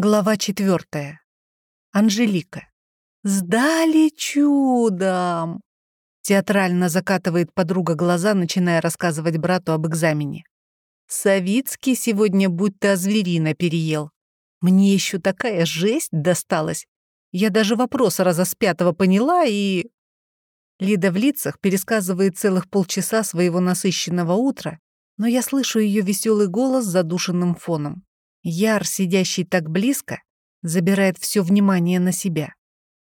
Глава четвертая. Анжелика. «Сдали чудом!» Театрально закатывает подруга глаза, начиная рассказывать брату об экзамене. «Савицкий сегодня будто зверина переел. Мне еще такая жесть досталась. Я даже вопрос раза с пятого поняла и...» Лида в лицах пересказывает целых полчаса своего насыщенного утра, но я слышу ее веселый голос с задушенным фоном. Яр, сидящий так близко, забирает все внимание на себя.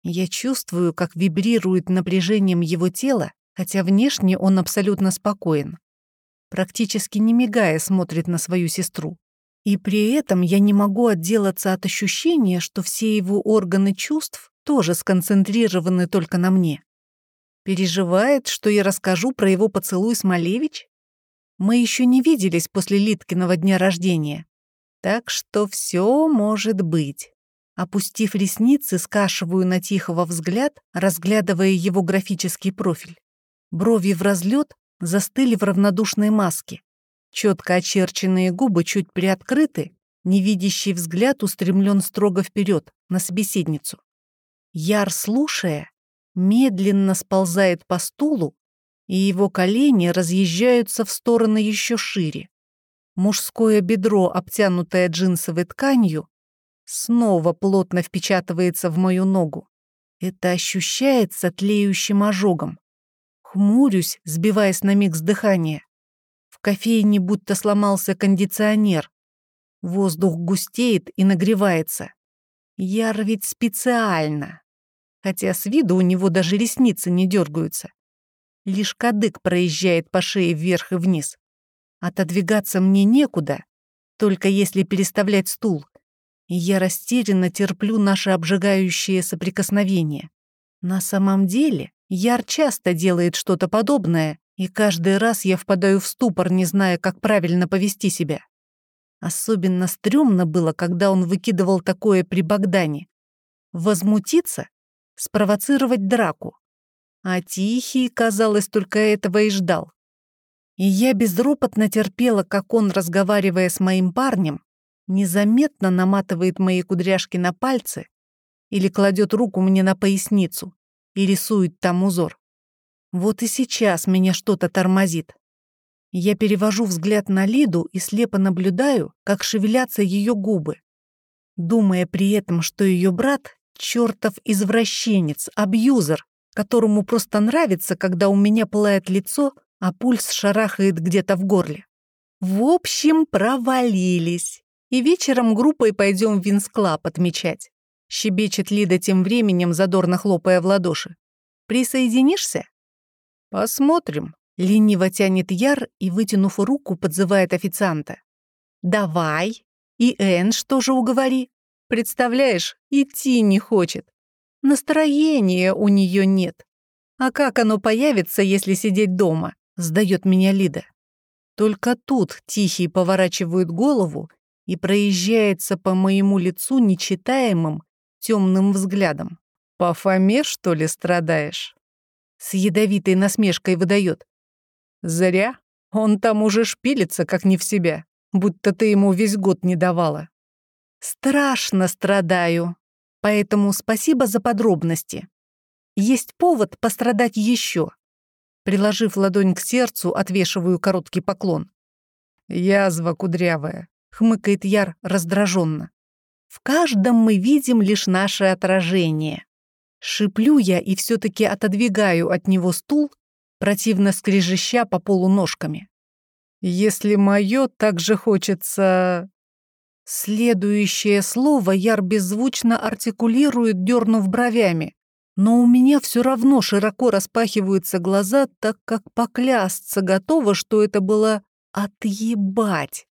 Я чувствую, как вибрирует напряжением его тело, хотя внешне он абсолютно спокоен. Практически не мигая смотрит на свою сестру. И при этом я не могу отделаться от ощущения, что все его органы чувств тоже сконцентрированы только на мне. Переживает, что я расскажу про его поцелуй с Малевич? Мы еще не виделись после Литкиного дня рождения. Так что все может быть. Опустив ресницы, скашиваю на Тихого взгляд, разглядывая его графический профиль. Брови в разлет застыли в равнодушной маске. Четко очерченные губы чуть приоткрыты, невидящий взгляд устремлен строго вперед, на собеседницу. Яр, слушая, медленно сползает по стулу, и его колени разъезжаются в стороны еще шире. Мужское бедро, обтянутое джинсовой тканью, снова плотно впечатывается в мою ногу. Это ощущается тлеющим ожогом. Хмурюсь, сбиваясь на миг с дыхания. В кофейне будто сломался кондиционер. Воздух густеет и нагревается. Яр ведь специально. Хотя с виду у него даже ресницы не дергаются. Лишь кадык проезжает по шее вверх и вниз. Отодвигаться мне некуда, только если переставлять стул. И я растерянно терплю наше обжигающее соприкосновение. На самом деле, Яр часто делает что-то подобное, и каждый раз я впадаю в ступор, не зная, как правильно повести себя. Особенно стрёмно было, когда он выкидывал такое при Богдане. Возмутиться? Спровоцировать драку. А Тихий, казалось, только этого и ждал. И я безропотно терпела, как он, разговаривая с моим парнем, незаметно наматывает мои кудряшки на пальцы или кладет руку мне на поясницу и рисует там узор. Вот и сейчас меня что-то тормозит. Я перевожу взгляд на Лиду и слепо наблюдаю, как шевелятся ее губы, думая при этом, что ее брат — чертов извращенец, абьюзер, которому просто нравится, когда у меня пылает лицо, а пульс шарахает где-то в горле. В общем, провалились. И вечером группой пойдем в Винсклаб отмечать. Щебечет Лида тем временем, задорно хлопая в ладоши. Присоединишься? Посмотрим. Лениво тянет Яр и, вытянув руку, подзывает официанта. «Давай. И Энн что же уговори? Представляешь, идти не хочет. Настроения у нее нет. А как оно появится, если сидеть дома? Сдает меня Лида. Только тут Тихий поворачивает голову и проезжается по моему лицу нечитаемым темным взглядом. «По Фоме, что ли, страдаешь?» С ядовитой насмешкой выдает. «Зря. Он там уже шпилится, как не в себя, будто ты ему весь год не давала». «Страшно страдаю», Поэтому спасибо за подробности. Есть повод пострадать еще. Приложив ладонь к сердцу, отвешиваю короткий поклон. «Язва кудрявая», — хмыкает Яр раздраженно. «В каждом мы видим лишь наше отражение». Шиплю я и все-таки отодвигаю от него стул, противно скрежеща по полу ножками. «Если мое так же хочется...» Следующее слово Яр беззвучно артикулирует, дернув бровями. Но у меня все равно широко распахиваются глаза, так как поклясться готова, что это было «отъебать».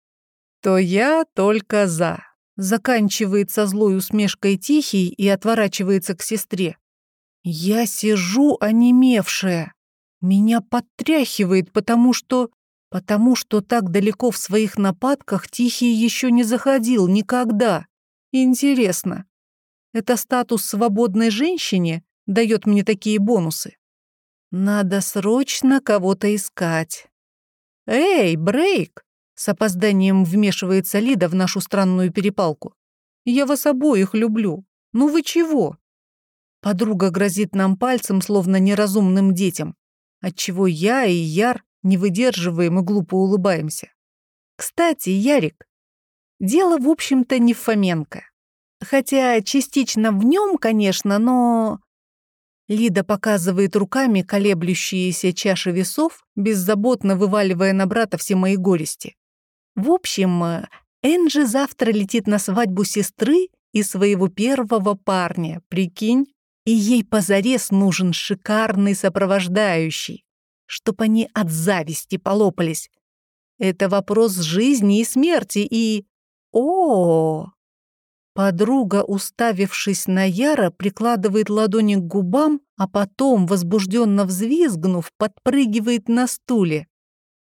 То я только за. Заканчивается злой усмешкой Тихий и отворачивается к сестре. Я сижу онемевшая. Меня подтряхивает, потому что Потому что так далеко в своих нападках Тихий еще не заходил никогда. Интересно, это статус свободной женщине дает мне такие бонусы? Надо срочно кого-то искать. «Эй, Брейк!» С опозданием вмешивается Лида в нашу странную перепалку. Я вас обоих люблю. Ну вы чего?» Подруга грозит нам пальцем, словно неразумным детям, отчего я и Яр не выдерживаем и глупо улыбаемся. Кстати, Ярик, дело, в общем-то, не в Фоменко. Хотя частично в нем, конечно, но... Лида показывает руками колеблющиеся чаши весов, беззаботно вываливая на брата все мои горести. В общем, Энджи завтра летит на свадьбу сестры и своего первого парня, прикинь? И ей позарез нужен шикарный сопровождающий, чтоб они от зависти полопались. Это вопрос жизни и смерти, и... О, -о, -о, Подруга, уставившись на Яра, прикладывает ладони к губам, а потом, возбужденно взвизгнув, подпрыгивает на стуле.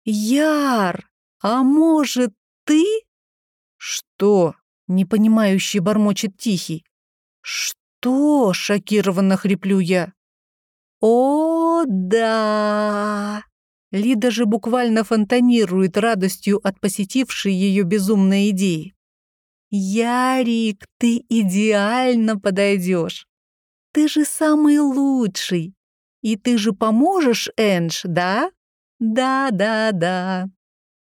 «Яр, а может, ты?» «Что?» — непонимающий бормочет Тихий. «Что?» — шокированно хриплю я. «О, да!» Лида же буквально фонтанирует радостью от посетившей ее безумной идеи. «Ярик, ты идеально подойдешь. Ты же самый лучший. И ты же поможешь, Эндж, да? Да-да-да».